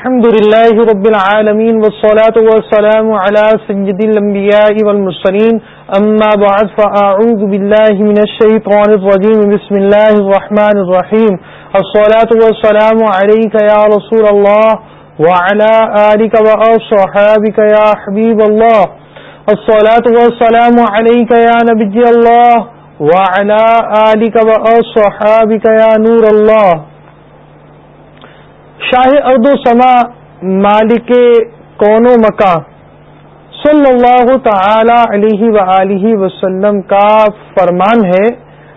الحمد لله رب العالمين والصلاة والسلام على سيد الأنبياء والمرسلين. أما بعد، فأعوذ بالله من الشيطان الرجيم. بسم الله الرحمن الرحيم. الصلاة والسلام عليك يا رسول الله وعلى آلك وأصحابك يا حبيب الله. الصلاة والسلام عليك يا نبي الله وعلى آلك وأصحابك يا نور الله. شاہ ارد و سما مالک کون و مکاں صلی اللہ تعالی علیہ و وسلم کا فرمان ہے،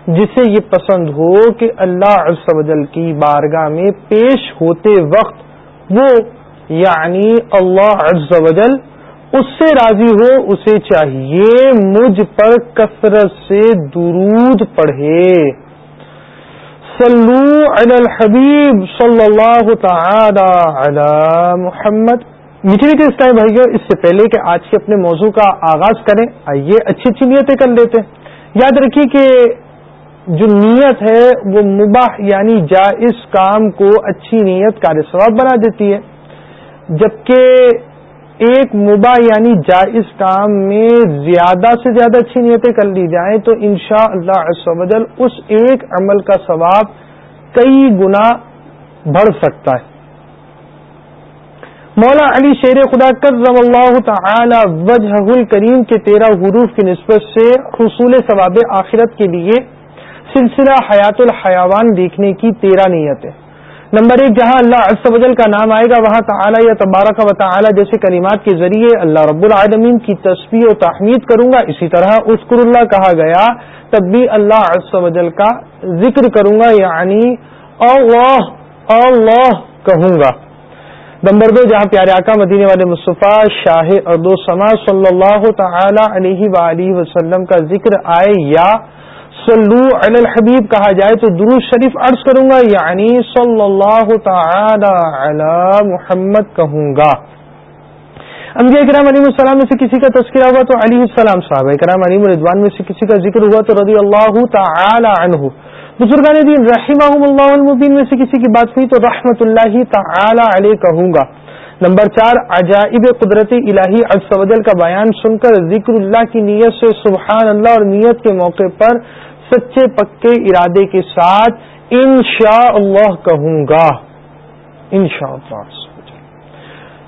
جسے یہ پسند ہو کہ اللہ عز و جل کی بارگاہ میں پیش ہوتے وقت وہ یعنی اللہ عز و جل اس سے راضی ہو، اسے چاہیے مجھ پر کثرت سے درود پڑھے۔ صلو علی الحبیب صلی اللہ تعالی علی محمد۔ میٹھی میٹھی اس ٹائم بھائیو، اس سے پہلے کہ آج کے اپنے موضوع کا آغاز کریں، آئیے اچھی اچھی نیتیں کر لیتے ہیں۔ یاد رکھیے کہ جو نیت ہے، وہ مباح یعنی جائز کام کو اچھی نیت کا ثواب بنا دیتی ہے۔ جبکہ ایک مبا یعنی جائز کام میں زیادہ سے زیادہ اچھی نیتیں کر لی جائیں تو انشاء اللہ اس ایک عمل کا ثواب کئی گنا بڑھ سکتا ہے۔ مولا علی شیر خدا کرم اللہ تعالی وجہ الکریم کے تیرہ حروف کی نسبت سے حصول ثواب آخرت کے لیے سلسلہ حیات الحیوان دیکھنے کی تیرہ نیت ہے نمبر ایک، جہاں اللہ عز و جل کا نام آئے گا، وہاں تعالی یا تبارک و تعالی جیسے کلمات کے ذریعے اللہ رب العالمین کی تصویر و تحمید کروں گا۔ اسی طرح اسکر اللہ کہا گیا، تب بھی اللہ عز و جل کا ذکر کروں گا یعنی اللہ اللہ کہوں گا۔ نمبر دو، جہاں پیارے آقا مدینے والے مصطفیٰ شاہ اردو سما صلی اللہ تعالی علیہ وآلہ وسلم کا ذکر آئے یا صلو علی الحبیب کہا جائے تو درو شریف عرض کروں گا یعنی صلی اللہ تعالی علی محمد کہوں گا۔ انبیاء کرام علیم السلام میں سے کسی کا تذکرہ ہوا تو علی السلام صاحب کرام علیم الرضوان میں سے کسی کا ذکر ہوا تو رضی اللہ تعالی عنہ۔ بزرگان دین رحمہ اللہ المبین میں سے کسی کی بات ہوئی تو رحمت اللہ تعالی علیہ کہوں گا۔ نمبر چار، عجائب قدرت الہی اجسودل کا بیان سن کر ذکر اللہ کی نیت سے سبحان اللہ اور نیت کے موقع پر سچے پکے ارادے کے ساتھ انشاء اللہ کہوں گا۔ انشاء اللہ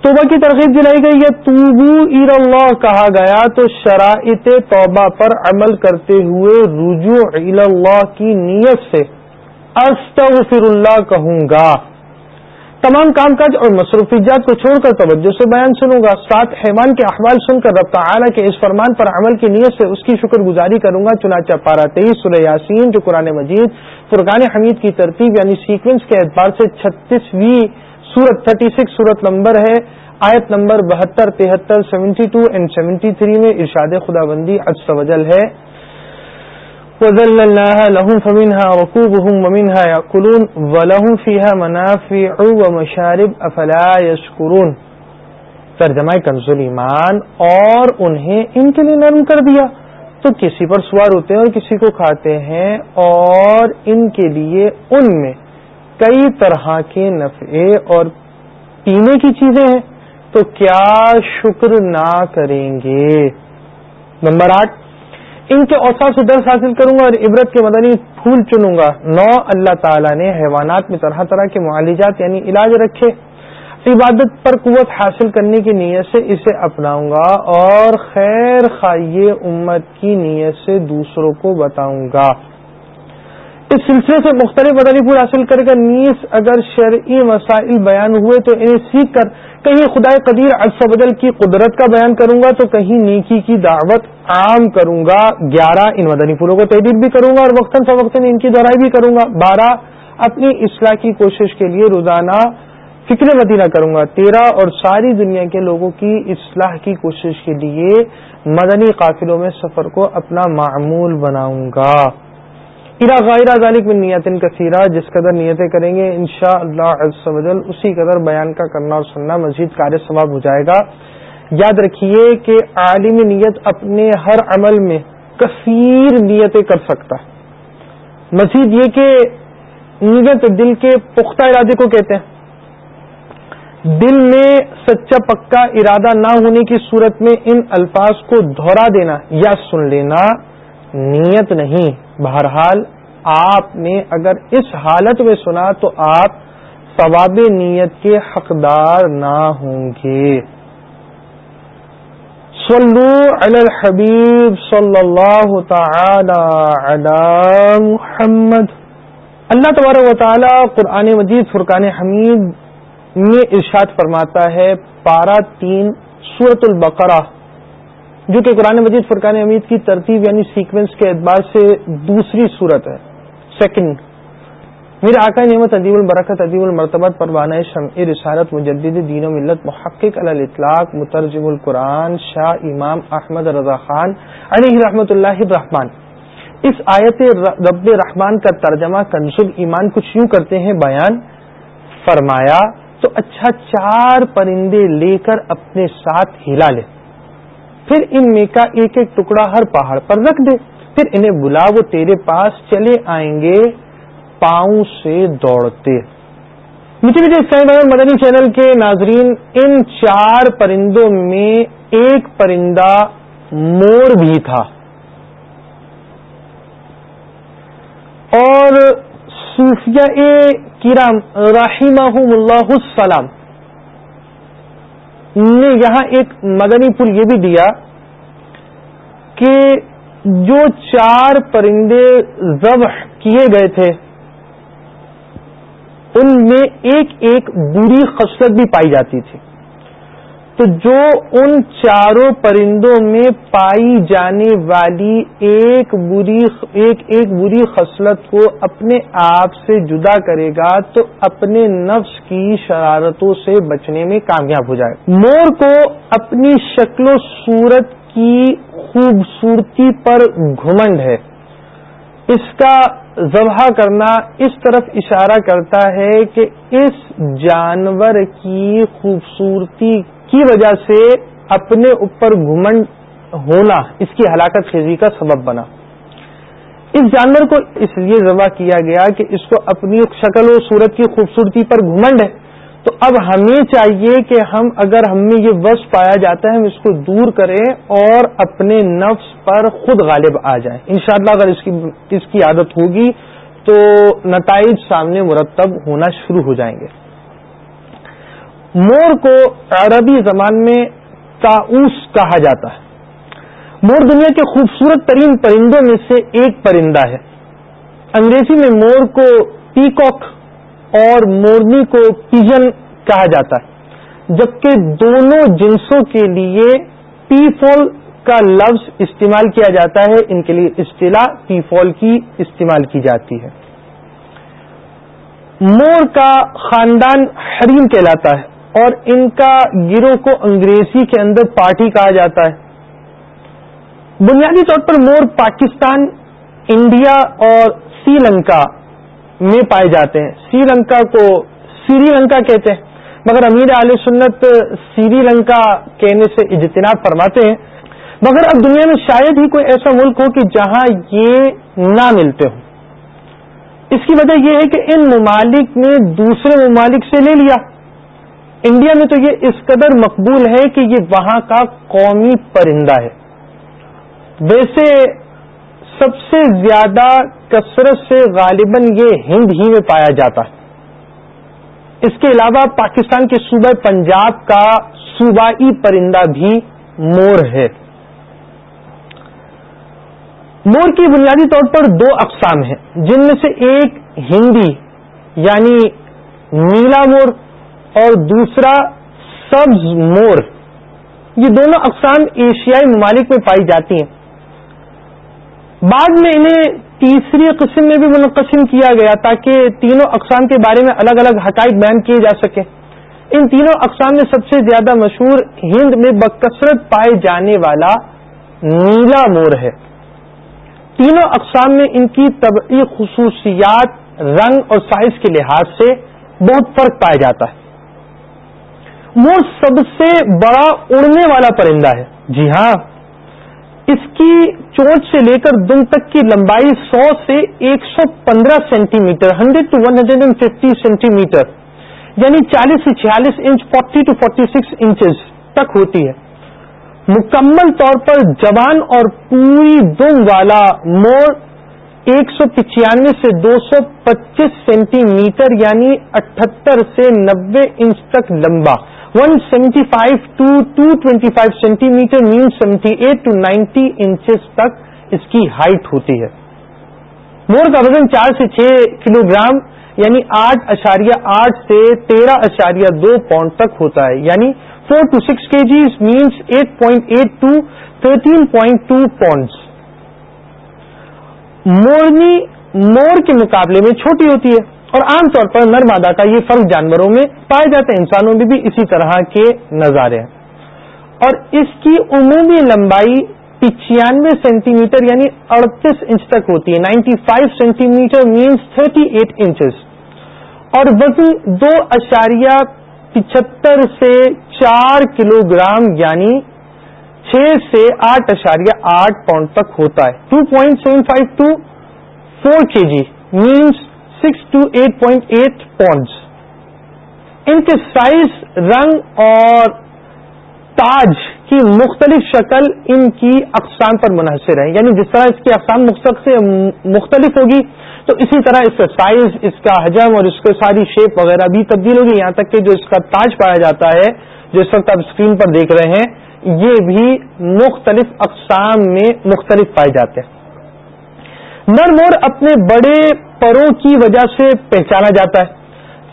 توبہ کی ترغیب دلائی گئی یا توبو ار اللہ کہا گیا تو شرائط توبہ پر عمل کرتے ہوئے رجوع اللہ کی نیت سے استغفر اللہ کہوں گا۔ تمام کام کاج اور مصروفیات کو چھوڑ کر توجہ سے بیان سنوں گا۔ سات حیوان کے احوال سن کر رب تعالی کے اس فرمان پر عمل کی نیت سے اس کی شکر گزاری کروں گا۔ چنانچہ پارا تیئیس سورہ یاسین، جو قرآن مجید فرقان حمید کی ترتیب یعنی سیکوینس کے اعتبار سے چھتیسویں سورت تھرٹی سکس سورت نمبر ہے۔ آیت نمبر بہتر، تہتر seventy two and seventy three میں ارشاد خدا بندی اجسوجل ہے۔ وذللناها لهم فمنها ركوبهم ومنها يأكلون ولهم فيها منافع ومشارب افلا يشكرون۔ ترجمہ کنزل ایمان اور انہیں ان کے لیے نرم کر دیا۔ تو کسی پر سوار ہوتے ہیں اور کسی کو کھاتے ہیں اور ان کے لیے ان میں کئی طرح کے نفع اور پینے کی چیزیں ہیں۔ تو کیا شکر نہ کریں گے؟ نمبر آٹھ ان کے اوساف سے درس حاصل کروں گا اور عبرت کے مدنی پھول چنوں گا۔ نو، اللہ تعالیٰ نے حیوانات میں طرح طرح کے معالجات یعنی علاج رکھے۔ عبادت پر قوت حاصل کرنے کی نیت سے اسے اپناؤں گا اور خیر خائی امت کی نیت سے دوسروں کو بتاؤں گا۔ اس سلسلے سے مختلف مدنی پھول حاصل کر کر نیس اگر شرعی مسائل بیان ہوئے تو انہیں سیکھ کر کہیں خدا قدیر بدل کی قدرت کا بیان کروں گا تو کہیں نیکی کی دعوت عام کروں گا، گیارہ ان مدنی پھولوں کو تحریر بھی کروں گا اور وقتاً فوقتاً ان کی دہرائی بھی کروں گا۔ بارہ، اپنی اصلاح کی کوشش کے لیے روزانہ فکر مدینہ کروں گا۔ تیرہ اور ساری دنیا کے لوگوں کی اصلاح کی کوشش کے لیے مدنی قافلوں میں سفر کو اپنا معمول بناؤں گا۔ ارا غیر ذالک میں نیت کثیرہ، جس قدر نیتیں کریں گے ان شاء اللہ اسی قدر بیان کا کرنا اور سننا مزید کار ثواب ہو جائے گا۔ یاد رکھیے کہ عالمی نیت اپنے ہر عمل میں کثیر نیتیں کر سکتا ہے۔ مزید یہ کہ نیت دل کے پختہ ارادے کو کہتے ہیں۔ دل میں سچا پکا ارادہ نہ ہونے کی صورت میں ان الفاظ کو دہرا دینا یا سن لینا نیت نہیں۔ بہرحال آپ نے اگر اس حالت میں سنا تو آپ ثواب نیت کے حقدار نہ ہوں گے۔ صلو علی الحبیب صلی اللہ تعالی علی محمد. اللہ تبارک و تعالی قرآن مجید فرقان حمید میں ارشاد فرماتا ہے پارا تین سورت البقرہ، جو کہ قرآن مجید فرقان حمید کی ترتیب یعنی سیکوینس کے اعتبار سے دوسری صورت ہے سیکنڈ میرے آقا نعمت ادیب البرکت ادیب المرتبت پروانہ شمع رسالت مجدد دین و ملت محقق الاطلاق مترجم القرآن شاہ امام احمد رضا خان علیہ رحمۃ اللہ الرحمان اس آیت رب رحمان کا ترجمہ کنزل ایمان کچھ یوں کرتے ہیں، بیان۔ فرمایا، تو اچھا چار پرندے لے کر اپنے ساتھ ہلا لے۔ پھر ان میں کا ایک ایک ٹکڑا ہر پہاڑ پر رکھ دے۔ پھر انہیں بلا وہ تیرے پاس چلے آئیں گے۔ پاؤں سے دوڑتے۔ میٹھے میٹھے اسلائی مدنی چینل کے ناظرین، ان چار پرندوں میں ایک پرندہ مور بھی تھا۔ اور صوفیہ کرام رحیمہ اللہ السلام نے یہاں ایک مدنی پل یہ بھی دیا کہ جو چار پرندے ذبح کیے گئے تھے ان میں ایک ایک بری خصلت بھی پائی جاتی تھی۔ تو جو ان چاروں پرندوں میں پائی جانے والی ایک بری ایک ایک بری خصلت کو اپنے آپ سے جدا کرے گا، تو اپنے نفس کی شرارتوں سے بچنے میں کامیاب ہو جائے۔ مور کو اپنی شکل و صورت کی خوبصورتی پر گھمنڈ ہے۔ اس کا ذبح کرنا اس طرف اشارہ کرتا ہے کہ اس جانور کی خوبصورتی کی وجہ سے اپنے اوپر گھمنڈ ہونا اس کی ہلاکت خیزی کا سبب بنا۔ اس جانور کو اس لیے ذبح کیا گیا کہ اس کو اپنی شکل و صورت کی خوبصورتی پر گھمنڈ ہے۔ تو اب ہمیں چاہیے کہ ہم اگر ہم میں یہ وش پایا جاتا ہے، ہم اس کو دور کریں اور اپنے نفس پر خود غالب آ جائیں۔ انشاءاللہ اگر اس کی اس کی عادت ہوگی تو نتائج سامنے مرتب ہونا شروع ہو جائیں گے۔ مور کو عربی زبان میں تاؤس کہا جاتا ہے۔ مور دنیا کے خوبصورت ترین پرندوں میں سے ایک پرندہ ہے۔ انگریزی میں مور کو پیکاک اور مورنی کو پیجن کہا جاتا ہے، جبکہ دونوں جنسوں کے لیے پی فول کا لفظ استعمال کیا جاتا ہے، ان کے لیے اصطلاح پی فول کی استعمال کی جاتی ہے۔ مور کا خاندان حریم کہلاتا ہے اور ان کا گروہ کو انگریزی کے اندر پارٹی کہا جاتا ہے۔ بنیادی طور پر مور پاکستان، انڈیا اور سری لنکا میں پائے جاتے ہیں۔ سری لنکا کو سری لنکا کہتے ہیں۔ مگر امیر علیہ سنت سری لنکا کہنے سے اجتناب فرماتے ہیں۔ مگر اب دنیا میں شاید ہی کوئی ایسا ملک ہو کہ جہاں یہ نہ ملتے ہوں۔ اس کی وجہ یہ ہے کہ ان ممالک نے دوسرے ممالک سے لے لیا۔ انڈیا میں تو یہ اس قدر مقبول ہے کہ یہ وہاں کا قومی پرندہ ہے۔ ویسے سب سے زیادہ کثرت سے غالباً یہ ہند ہی میں پایا جاتا ہے۔ اس کے علاوہ پاکستان کے صوبہ پنجاب کا صوبائی پرندہ بھی مور ہے۔ مور کی بنیادی طور پر دو اقسام ہیں، جن میں سے ایک ہندی یعنی نیلا مور، اور دوسرا سبز مور۔ یہ دونوں اقسام ایشیائی ممالک میں پائی جاتی ہیں۔ بعد میں انہیں تیسری قسم میں بھی منقسم کیا گیا تاکہ تینوں اقسام کے بارے میں الگ الگ حقائق بیان کیے جا سکے ان تینوں اقسام میں سب سے زیادہ مشہور ہند میں بکثرت پائے جانے والا نیلا مور ہے۔ تینوں اقسام میں ان کی طبعی خصوصیات، رنگ اور سائز کے لحاظ سے بہت فرق پایا جاتا ہے۔ مور سب سے بڑا اڑنے والا پرندہ ہے۔ جی ہاں۔ اس کی چونچ سے لے کر دم تک کی لمبائی سو سے ایک سو پندرہ centimetre hundred to one hundred and fifty centimetre یعنی چالیس سے چھیالیس inch, forty to forty six inches تک ہوتی ہے۔ مکمل طور پر جوان اور پوری دم والا مور ایک سو پچانوے سے دو سو پچیس سینٹی میٹر یعنی اٹھہتر سے نبے انچ تک لمبا۔ One seventy five to two twenty five centimetre mean seventy eight to ninety inches تک اس کی ہائٹ ہوتی ہے مور کا وزن چار سے چھ کلو گرام یعنی آٹھ اشاریہ آٹھ سے تیرہ اشاریہ دو پاؤنڈ تک ہوتا ہے یعنی four to six K Gs minus eight point eight to thirteen point two pounds مورنی مور کے مقابلے میں چھوٹی ہوتی ہے اور عام طور پر نر مادہ کا یہ فرق جانوروں میں پائے جاتے ہیں، انسانوں میں بھی اسی طرح کے نظارے ہیں۔ اور اس کی عمومی لمبائی پچانوے سینٹی میٹر یعنی اڑتیس انچ تک ہوتی ہے۔ Ninety five centimetre means thirty eight inches. اور وزن دو اشاریہ پچہتر سے چار کلو گرام یعنی چھ سے آٹھ اشاریہ آٹھ پاؤنڈ تک ہوتا ہے۔ Two point seven five to four K G minus six to eight point eight pound ان کے سائز، رنگ اور تاج کی مختلف شکل ان کی اقسام پر منحصر ہے یعنی جس طرح اس کی اقسام مختلف ہوگی، تو اسی طرح اس کا سائز، اس کا حجم اور اس کو ساری شیپ وغیرہ بھی تبدیل ہوگی۔ یہاں تک کہ جو اس کا تاج پایا جاتا ہے جو اس وقت آپ اسکرین پر دیکھ رہے ہیں، یہ بھی مختلف اقسام میں مختلف پائے جاتے ہیں۔ نر مور اپنے بڑے پروں کی وجہ سے پہچانا جاتا ہے۔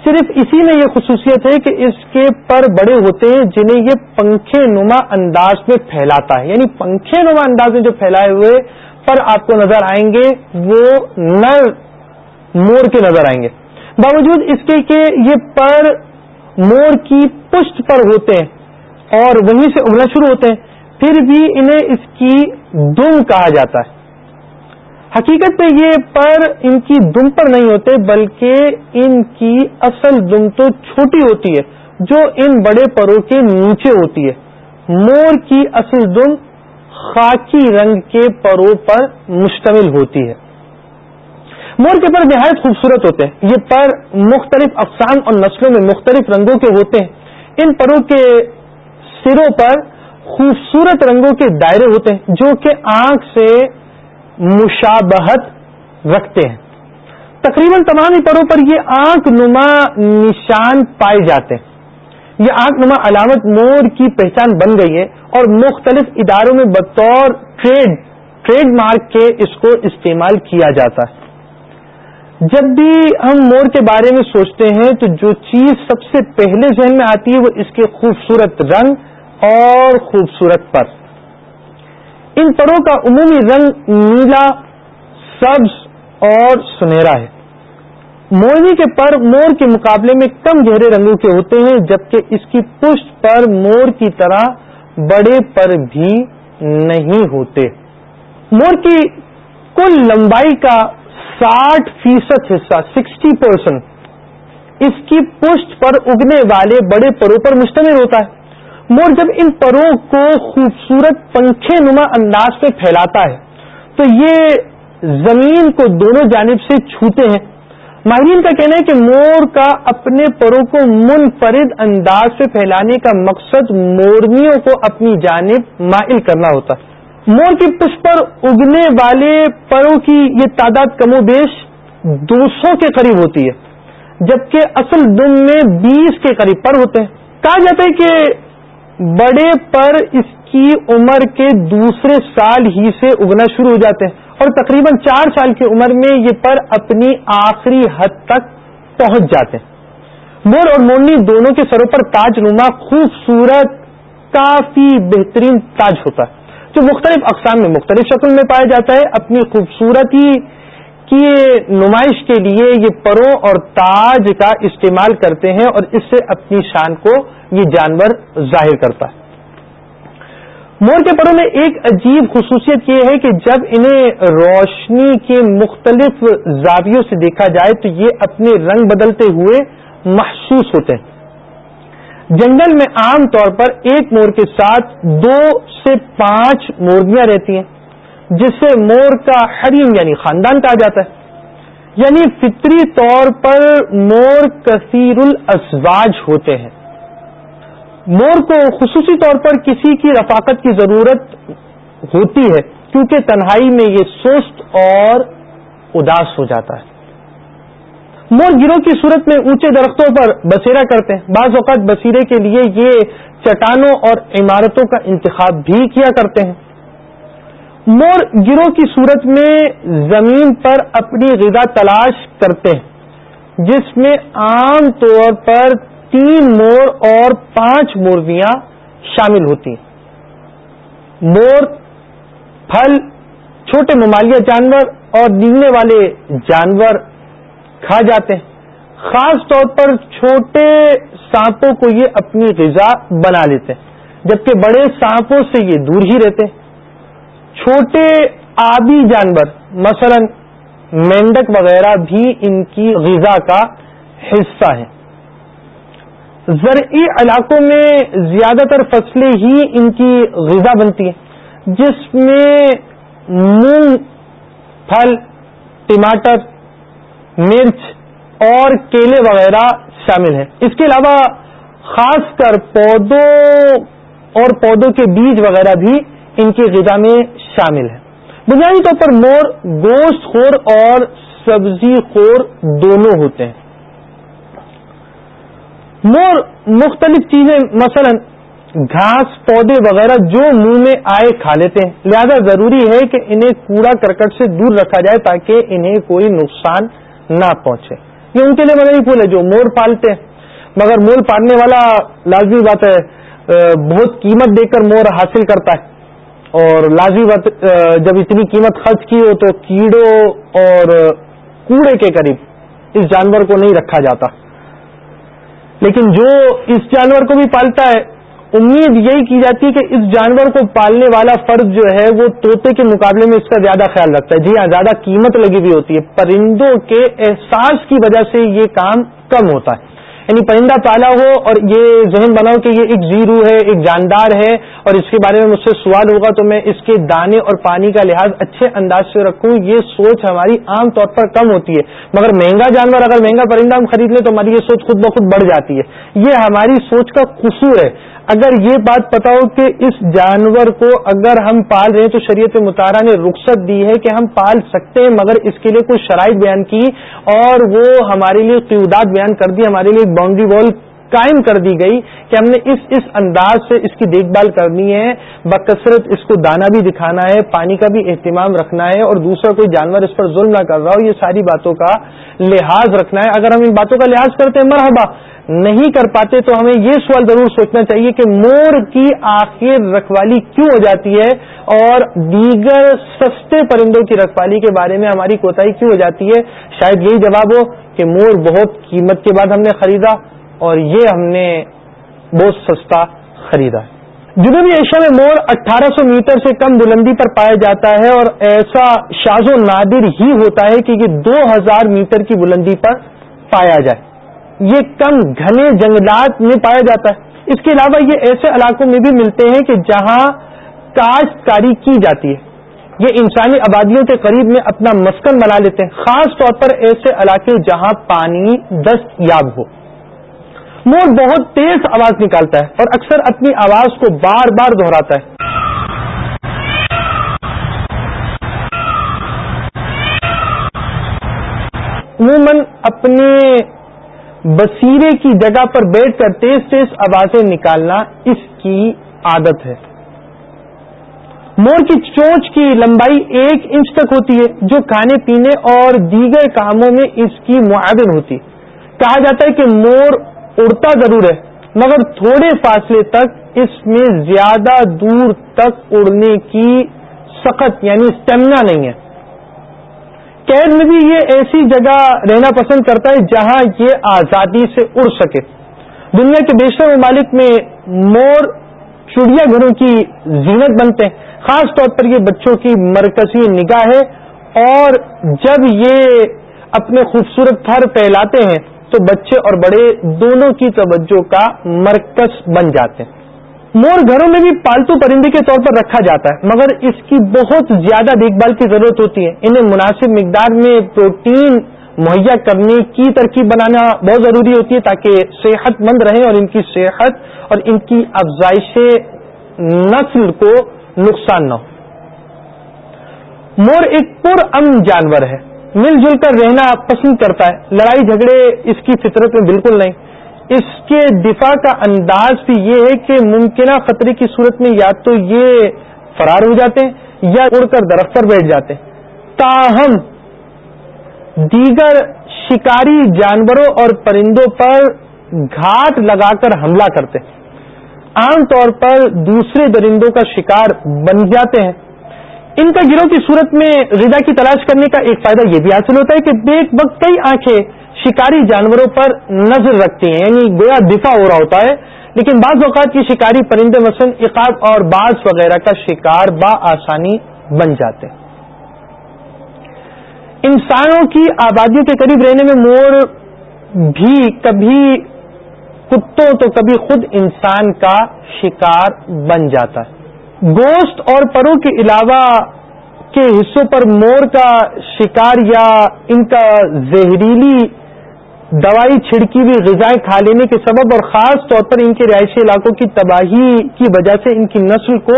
صرف اسی میں یہ خصوصیت ہے کہ اس کے پر بڑے ہوتے ہیں جنہیں یہ پنکھے نما انداز میں پھیلاتا ہے۔ یعنی پنکھے نما انداز میں جو پھیلائے ہوئے پر آپ کو نظر آئیں گے، وہ نر مور کے نظر آئیں گے۔ باوجود اس کے کہ یہ پر مور کی پشت پر ہوتے ہیں اور وہیں سے اگنا شروع ہوتے ہیں، پھر بھی انہیں اس کی دم کہا جاتا ہے۔ حقیقت میں یہ پر ان کی دم پر نہیں ہوتے، بلکہ ان کی اصل دم تو چھوٹی ہوتی ہے، جو ان بڑے پروں کے نیچے ہوتی ہے۔ مور کی اصل دم خاکی رنگ کے پروں پر مشتمل ہوتی ہے۔ مور کے پر نہایت خوبصورت ہوتے ہیں۔ یہ پر مختلف افسان اور نسلوں میں مختلف رنگوں کے ہوتے ہیں۔ ان پروں کے سروں پر خوبصورت رنگوں کے دائرے ہوتے ہیں، جو کہ آنکھ سے مشابہت رکھتے ہیں۔ تقریباً تمام ہی پر یہ آنکھ نما نشان پائے جاتے ہیں۔ یہ آنکھ نما علامت مور کی پہچان بن گئی ہے اور مختلف اداروں میں بطور ٹریڈ ٹریڈ مارک کے اس کو استعمال کیا جاتا ہے۔ جب بھی ہم مور کے بارے میں سوچتے ہیں تو جو چیز سب سے پہلے ذہن میں آتی ہے وہ اس کے خوبصورت رنگ اور خوبصورت پر۔ ان پروں کا عمومی رنگ نیلا، سبز اور سنہرا ہے۔ مورنی کے پر مور کے مقابلے میں کم گہرے رنگوں کے ہوتے ہیں، جبکہ اس کی پشت پر مور کی طرح بڑے پر بھی نہیں ہوتے۔ مور کی کل لمبائی کا ساٹھ فیصد حصہ، سکسٹی پرسینٹ اس کی پشت پر اگنے والے بڑے پروں پر مشتمل ہوتا ہے۔ مور جب ان پروں کو خوبصورت پنکھے نما انداز میں پھیلاتا ہے، تو یہ زمین کو دونوں جانب سے چھوتے ہیں۔ ماہرین کا کہنا ہے کہ مور کا اپنے پروں کو منفرد انداز سے پھیلانے کا مقصد مورنیوں کو اپنی جانب مائل کرنا ہوتا۔ ہے مور کی پش پر اگنے والے پروں کی یہ تعداد کم و بیش دو سو کے قریب ہوتی ہے، جبکہ اصل دن میں بیس کے قریب پر ہوتے ہیں۔ کہا جاتا ہے کہ بڑے پر اس کی عمر کے دوسرے سال ہی سے اگنا شروع ہو جاتے ہیں۔ اور تقریباً چار سال کی عمر میں یہ پر اپنی آخری حد تک پہنچ جاتے ہیں۔ مور اور مورنی دونوں کے سروں پر تاج نما خوبصورت، کافی بہترین تاج ہوتا ہے، جو مختلف اقسام میں، مختلف شکل میں پایا جاتا ہے۔ اپنی خوبصورتی کی نمائش کے لیے یہ پروں اور تاج کا استعمال کرتے ہیں اور اس سے اپنی شان کو یہ جانور ظاہر کرتا ہے۔ مور کے پروں میں ایک عجیب خصوصیت یہ ہے کہ جب انہیں روشنی کے مختلف زاویوں سے دیکھا جائے تو یہ اپنے رنگ بدلتے ہوئے محسوس ہوتے ہیں۔ جنگل میں عام طور پر ایک مور کے ساتھ دو سے پانچ مورگیاں رہتی ہیں۔ جس سے مور کا حریم یعنی خاندان کہا جاتا ہے۔ یعنی فطری طور پر مور کثیر الاسواج ہوتے ہیں۔ مور کو خصوصی طور پر کسی کی رفاقت کی ضرورت ہوتی ہے، کیونکہ تنہائی میں یہ سست اور اداس ہو جاتا ہے۔ مور گروہ کی صورت میں اونچے درختوں پر بسیرا کرتے ہیں۔ بعض اوقات بسیرے کے لیے یہ چٹانوں اور عمارتوں کا انتخاب بھی کیا کرتے ہیں۔ مور گروہ کی صورت میں زمین پر اپنی غذا تلاش کرتے ہیں، جس میں عام طور پر تین مور اور پانچ مورگیاں شامل ہوتی ہیں۔ مور، پھل، چھوٹے ممالیہ جانور اور نیگنے والے جانور کھا جاتے ہیں۔ خاص طور پر چھوٹے سانپوں کو یہ اپنی غذا بنا لیتے ہیں، جبکہ بڑے سانپوں سے یہ دور ہی رہتے ہیں۔ چھوٹے آبی جانور، مثلا مینڈک وغیرہ بھی ان کی غذا کا حصہ ہیں۔ زرعی علاقوں میں زیادہ تر فصلیں ہی ان کی غذا بنتی ہیں، جس میں مونگ، پھل، ٹماٹر، مرچ اور کیلے وغیرہ شامل ہیں۔ اس کے علاوہ خاص کر پودوں اور پودوں کے بیج وغیرہ بھی ان کی غذا میں شامل ہے۔ بنیادی طور پر مور، گوشت خور اور سبزی خور دونوں ہوتے ہیں۔ مور مختلف چیزیں، مثلا گھاس، پودے وغیرہ جو منہ میں آئے کھا لیتے ہیں۔ لہذا ضروری ہے کہ انہیں کوڑا کرکٹ سے دور رکھا جائے تاکہ انہیں کوئی نقصان نہ پہنچے۔ یہ ان کے لیے مگر پھول ہے جو مور پالتے ہیں۔ مگر مور پالنے والا لازمی بات ہے بہت قیمت دے کر مور حاصل کرتا ہے۔ اور لازمی جب اتنی قیمت خرچ کی ہو تو کیڑوں اور کوڑے کے قریب اس جانور کو نہیں رکھا جاتا۔ لیکن جو اس جانور کو بھی پالتا ہے، امید یہی کی جاتی ہے کہ اس جانور کو پالنے والا فرض جو ہے وہ طوطے کے مقابلے میں اس کا زیادہ خیال رکھتا ہے۔ جی ہاں زیادہ قیمت لگی ہوئی ہوتی ہے۔ پرندوں کے احساس کی وجہ سے یہ کام کم ہوتا ہے۔ یعنی پرندہ پالا ہو اور یہ ذہن بناؤ کہ یہ ایک زیرو ہے، ایک جاندار ہے اور اس کے بارے میں مجھ سے سوال ہوگا تو میں اس کے دانے اور پانی کا لحاظ اچھے انداز سے رکھوں۔ یہ سوچ ہماری عام طور پر کم ہوتی ہے۔ مگر مہنگا جانور، اگر مہنگا پرندہ ہم خرید لیں تو ہماری یہ سوچ خود بخود بڑھ جاتی ہے۔ یہ ہماری سوچ کا قصور ہے۔ اگر یہ بات پتا ہو کہ اس جانور کو اگر ہم پال رہے ہیں تو شریعت مطالعہ نے رخصت دی ہے کہ ہم پال سکتے ہیں، مگر اس کے لیے کچھ شرائط بیان کی اور وہ ہمارے لیے قیودات بیان کر دی، ہمارے لیے باؤنڈری وال قائم کر دی گئی کہ ہم نے اس اس انداز سے اس کی دیکھ بھال کرنی ہے۔ بکثرت اس کو دانا بھی دکھانا ہے، پانی کا بھی اہتمام رکھنا ہے اور دوسرا کوئی جانور اس پر ظلم نہ کر رہا ہو، یہ ساری باتوں کا لحاظ رکھنا ہے۔ اگر ہم ان باتوں کا لحاظ کرتے ہیں، مرحبا، نہیں کر پاتے تو ہمیں یہ سوال ضرور سوچنا چاہیے کہ مور کی آخر رکھوالی کیوں ہو جاتی ہے اور دیگر سستے پرندوں کی رکھوالی کے بارے میں ہماری کوتاہی کیوں ہو جاتی ہے؟ شاید یہی جواب ہو کہ مور بہت قیمت کے بعد ہم نے خریدا۔ اور یہ ہم نے بہت سستا خریدا جنوبی ایشیا میں مور اٹھارہ سو میٹر سے کم بلندی پر پایا جاتا ہے اور ایسا شاز و نادر ہی ہوتا ہے کہ یہ دو ہزار میٹر کی بلندی پر پایا جائے۔ یہ کم گھنے جنگلات میں پایا جاتا ہے۔ اس کے علاوہ یہ ایسے علاقوں میں بھی ملتے ہیں کہ جہاں کاشتکاری کی جاتی ہے۔ یہ انسانی آبادیوں کے قریب میں اپنا مسکن بنا لیتے ہیں، خاص طور پر ایسے علاقے جہاں پانی دستیاب ہو۔ مور بہت تیز آواز نکالتا ہے اور اکثر اپنی آواز کو بار بار دہراتا ہے۔ عموماً اپنے بصیرے کی جگہ پر بیٹھ کر تیز تیز آوازیں نکالنا اس کی عادت ہے۔ مور کی چونچ کی لمبائی ایک انچ تک ہوتی ہے، جو کھانے پینے اور دیگر کاموں میں اس کی معاون ہوتی کہا جاتا ہے کہ مور اڑتا ضرور ہے، مگر تھوڑے فاصلے تک اس میں زیادہ دور تک اڑنے کی سخت یعنی اسٹیمنا نہیں ہے۔ قید میں بھی یہ ایسی جگہ رہنا پسند کرتا ہے جہاں یہ آزادی سے اڑ سکے۔ دنیا کے بیشتر ممالک میں مور چڑیا گھروں کی زینت بنتے ہیں۔ خاص طور پر یہ بچوں کی مرکزی نگاہ ہے اور جب یہ اپنے خوبصورت تھر پھیلاتے ہیں تو بچے اور بڑے دونوں کی توجہ کا مرکز بن جاتے ہیں۔ مور گھروں میں بھی پالتو پرندے کے طور پر رکھا جاتا ہے، مگر اس کی بہت زیادہ دیکھ بھال کی ضرورت ہوتی ہے۔ انہیں مناسب مقدار میں پروٹین مہیا کرنے کی ترکیب بنانا بہت ضروری ہوتی ہے تاکہ صحت مند رہیں اور ان کی صحت اور ان کی افزائش نسل کو نقصان نہ ہو۔ مور ایک پر امن جانور ہے۔ مل جل کر رہنا پسند کرتا ہے۔ لڑائی جھگڑے اس کی فطرت میں بالکل نہیں۔ اس کے دفاع کا انداز بھی یہ ہے کہ ممکنہ خطرے کی صورت میں یا تو یہ فرار ہو جاتے ہیں یا اڑ کر درخت پر بیٹھ جاتے ہیں۔ تاہم، دیگر شکاری جانوروں اور پرندوں پر گھاٹ لگا کر حملہ کرتے ہیں۔ عام طور پر دوسرے درندوں کا شکار بن جاتے ہیں۔ ان کا گروہ کی صورت میں رضا کی تلاش کرنے کا ایک فائدہ یہ بھی حاصل ہوتا ہے کہ ایک وقت کئی آنکھیں شکاری جانوروں پر نظر رکھتی ہیں یعنی گویا دفاع ہو رہا ہوتا ہے۔ لیکن بعض اوقات کی شکاری پرندے مثلاً اقاب اور باز وغیرہ کا شکار با آسانی بن جاتے ہیں۔ انسانوں کی آبادیوں کے قریب رہنے میں مور بھی کبھی کتوں تو کبھی خود انسان کا شکار بن جاتا ہے۔ گوشت اور پرو کے علاوہ کے حصوں پر مور کا شکار یا ان کا زہریلی دوائی چھڑکی ہوئی غذائیں کھا لینے کے سبب اور خاص طور پر ان کے رہائشی علاقوں کی تباہی کی وجہ سے ان کی نسل کو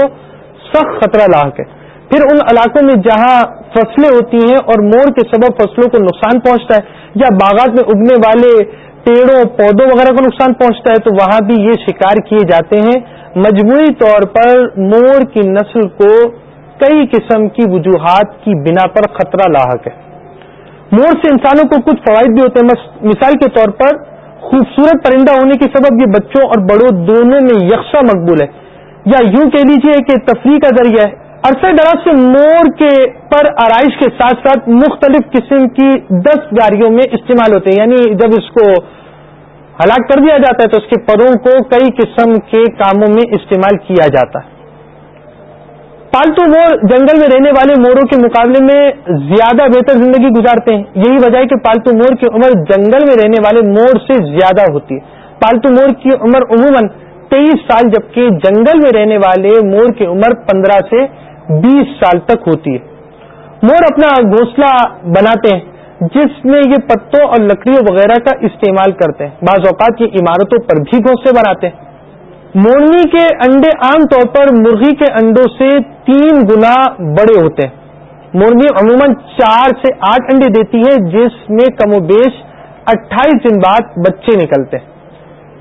سخت خطرہ لاحق ہے۔ پھر ان علاقوں میں جہاں فصلیں ہوتی ہیں اور مور کے سبب فصلوں کو نقصان پہنچتا ہے یا باغات میں اگنے والے پیڑوں، پودوں وغیرہ کو نقصان پہنچتا ہے تو وہاں بھی یہ شکار کیے جاتے ہیں۔ مجموعی طور پر مور کی نسل کو کئی قسم کی وجوہات کی بنا پر خطرہ لاحق ہے۔ مور سے انسانوں کو کچھ فوائد بھی ہوتے ہیں مثال کے طور پر خوبصورت پرندہ ہونے کے سبب یہ بچوں اور بڑوں دونوں میں یکساں مقبول ہے۔ یا یوں کہہ لیجیے کہ تفریح کا ذریعہ ہے۔ عرصہ دراز سے مور کے پر آرائش کے ساتھ ساتھ مختلف قسم کی دس گاڑیوں میں استعمال ہوتے ہیں یعنی جب اس کو ہلاک کر دیا جاتا ہے تو اس کے پروں کو کئی قسم کے کاموں میں استعمال کیا جاتا ہے۔ پالتو مور جنگل میں رہنے والے موروں کے مقابلے میں زیادہ بہتر زندگی گزارتے ہیں۔ یہی وجہ ہے کہ پالتو مور کی عمر جنگل میں رہنے والے مور سے زیادہ ہوتی ہے۔ پالتو مور کی عمر عموماً تیئیس سال، جبکہ جنگل میں رہنے والے مور کی عمر پندرہ سے بیس سال تک ہوتی ہے۔ مور اپنا گھونسلہ بناتے ہیں۔ جس میں یہ پتوں اور لکڑیوں وغیرہ کا استعمال کرتے ہیں۔ بعض اوقات یہ عمارتوں پر بھی گھونسے بناتے ہیں۔ مورنی کے انڈے عام طور پر مرغی کے انڈوں سے تین گنا بڑے ہوتے ہیں۔ مورنی عموماً چار سے آٹھ انڈے دیتی ہے، جس میں کم و بیش اٹھائیس دن بعد بچے نکلتے ہیں۔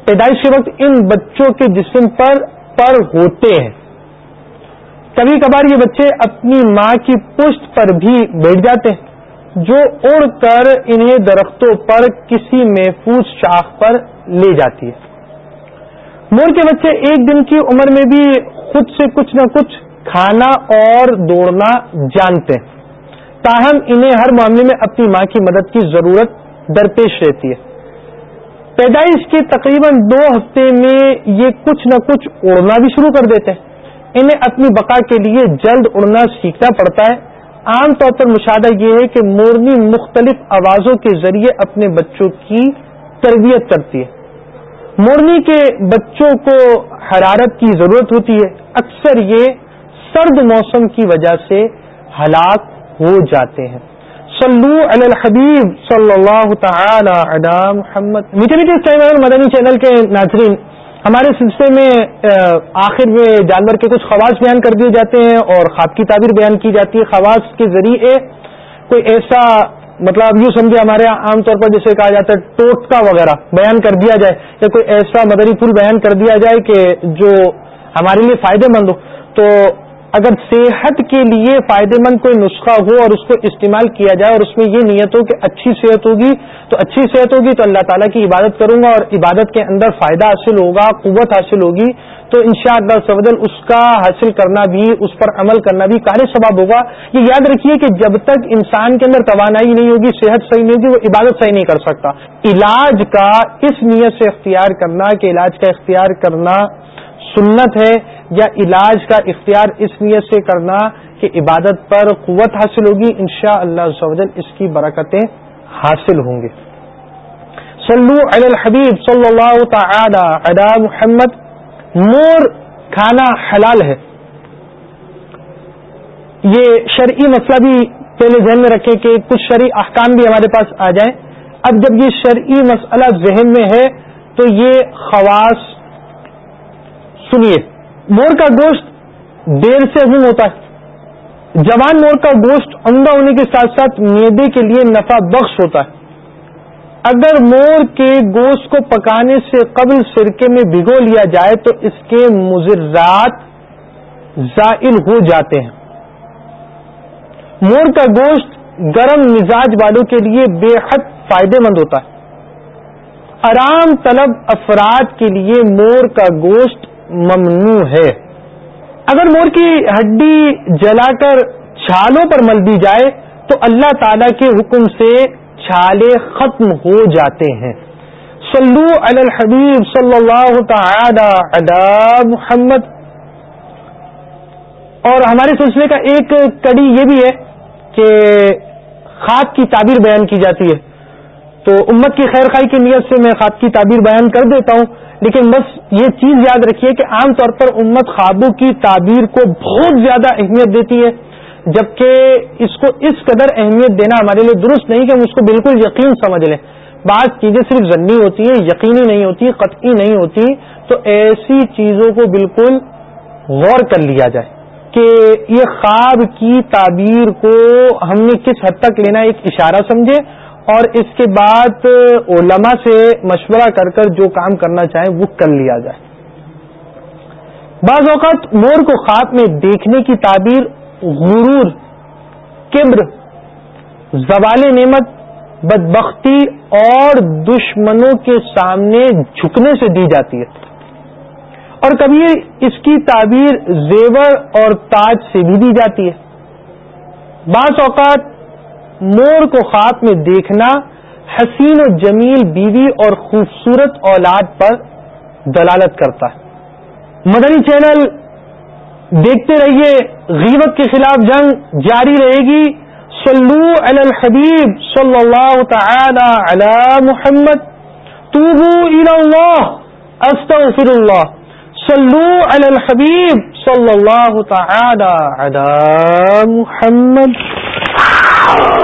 پیدائش کے وقت ان بچوں کے جسم پر پر ہوتے ہیں۔ کبھی کبھار یہ بچے اپنی ماں کی پشت پر بھی بیٹھ جاتے ہیں۔ جو اڑ کر انہیں درختوں پر کسی محفوظ شاخ پر لے جاتی ہے۔ مور کے بچے ایک دن کی عمر میں بھی خود سے کچھ نہ کچھ کھانا اور دوڑنا جانتے ہیں۔ تاہم، انہیں ہر معاملے میں اپنی ماں کی مدد کی ضرورت درپیش رہتی ہے۔ پیدائش کے تقریباً دو ہفتے میں یہ کچھ نہ کچھ اڑنا بھی شروع کر دیتے ہیں۔ انہیں اپنی بقا کے لیے جلد اڑنا سیکھنا پڑتا ہے۔ عام طور پر مشاہدہ یہ ہے کہ مورنی مختلف آوازوں کے ذریعے اپنے بچوں کی تربیت کرتی ہے۔ مورنی کے بچوں کو حرارت کی ضرورت ہوتی ہے۔ اکثر یہ سرد موسم کی وجہ سے ہلاک ہو جاتے ہیں۔ صلو علی الحبیب صلی اللہ تعالی علی محمد۔ میٹھے میٹھے مدنی چینل کے ناظرین ہمارے سلسلے میں آخر میں جانور کے کچھ خواص بیان کر دیے جاتے ہیں اور خواب کی تعبیر بیان کی جاتی ہے۔ خواص کے ذریعے کوئی ایسا مطلب یوں سمجھے ہمارے یہاں عام طور پر جیسے کہا جاتا ہے ٹوٹکا وغیرہ بیان کر دیا جائے، یا کوئی ایسا مدری پھول بیان کر دیا جائے کہ جو ہمارے لیے فائدے مند ہو۔ تو اگر صحت کے لیے فائدے مند کوئی نسخہ ہو اور اس کو استعمال کیا جائے اور اس میں یہ نیت ہو کہ اچھی صحت ہوگی، تو اچھی صحت ہوگی تو اللہ تعالیٰ کی عبادت کروں گا اور عبادت کے اندر فائدہ حاصل ہوگا، قوت حاصل ہوگی۔ تو ان شاء اللہ اس کا حاصل کرنا بھی، اس پر عمل کرنا بھی کار ثباب ہوگا۔ یہ یاد رکھیے کہ جب تک انسان کے اندر توانائی نہیں ہوگی، صحت صحیح نہیں ہوگی، وہ عبادت صحیح نہیں کر سکتا۔ علاج کا اس نیت سے اختیار کرنا کہ علاج کا اختیار کرنا سنت ہے یا علاج کا اختیار اس نیت سے کرنا کہ عبادت پر قوت حاصل ہوگی ان شاء اللہ اس کی برکتیں حاصل ہوں گے۔ صلو علی الحبیب صلی اللہ تعالی علی محمد۔ مور کھانا حلال ہے۔ یہ شرعی مسئلہ بھی پہلے ذہن میں رکھیں کہ کچھ شرعی احکام بھی ہمارے پاس آ جائیں۔ اب جب یہ شرعی مسئلہ ذہن میں ہے تو یہ خواص سنیے، مور کا گوشت دیر سے ہوں ہوتا ہے۔ جوان مور کا گوشت عمدہ ہونے کے ساتھ ساتھ میدے کے لیے نفع بخش ہوتا ہے۔ اگر مور کے گوشت کو پکانے سے قبل سرکے میں بھگو لیا جائے تو اس کے مضرات زائل ہو جاتے ہیں۔ مور کا گوشت گرم مزاج والوں کے لیے بے حد فائدے مند ہوتا ہے۔ آرام طلب افراد کے لیے مور کا گوشت ممنوع ہے۔ اگر مور کی ہڈی جلا کر چھالوں پر مل دی جائے، تو اللہ تعالی کے حکم سے چھالے ختم ہو جاتے ہیں۔ صلو علی الحبیب صلی اللہ تعالی علی محمد۔ اور ہمارے سلسلے کا ایک کڑی یہ بھی ہے کہ خاک کی تعبیر بیان کی جاتی ہے۔ تو امت کی خیر خائی کی نیت سے میں خاک کی تعبیر بیان کر دیتا ہوں۔ لیکن بس یہ چیز یاد رکھیے کہ عام طور پر امت خوابوں کی تعبیر کو بہت زیادہ اہمیت دیتی ہے، جبکہ اس کو اس قدر اہمیت دینا ہمارے لیے درست نہیں کہ ہم اس کو بالکل یقین سمجھ لیں۔ بعض چیزیں صرف ضنی ہوتی ہیں، یقینی نہیں ہوتی، قطعی نہیں ہوتی، تو ایسی چیزوں کو بالکل غور کر لیا جائے کہ یہ خواب کی تعبیر کو ہم نے کس حد تک لینا ایک اشارہ سمجھے۔ اور اس کے بعد علماء سے مشورہ کر کر جو کام کرنا چاہیں وہ کر لیا جائے۔ بعض اوقات مور کو خواب میں دیکھنے کی تعبیر غرور کمر زوال نعمت، بدبختی اور دشمنوں کے سامنے جھکنے سے دی جاتی ہے۔ اور کبھی اس کی تعبیر زیور اور تاج سے بھی دی جاتی ہے۔ بعض اوقات مور کو خواب میں دیکھنا، حسین و جمیل بیوی اور خوبصورت اولاد پر دلالت کرتا ہے۔ مدنی چینل دیکھتے رہیے، غیبت کے خلاف جنگ جاری رہے گی۔ صلو علی الحبیب صلی اللہ تعالی علی محمد۔ توبو الى اللہ، استغفر اللہ۔ صلو علی الحبیب صلی اللہ تعالی علی محمد۔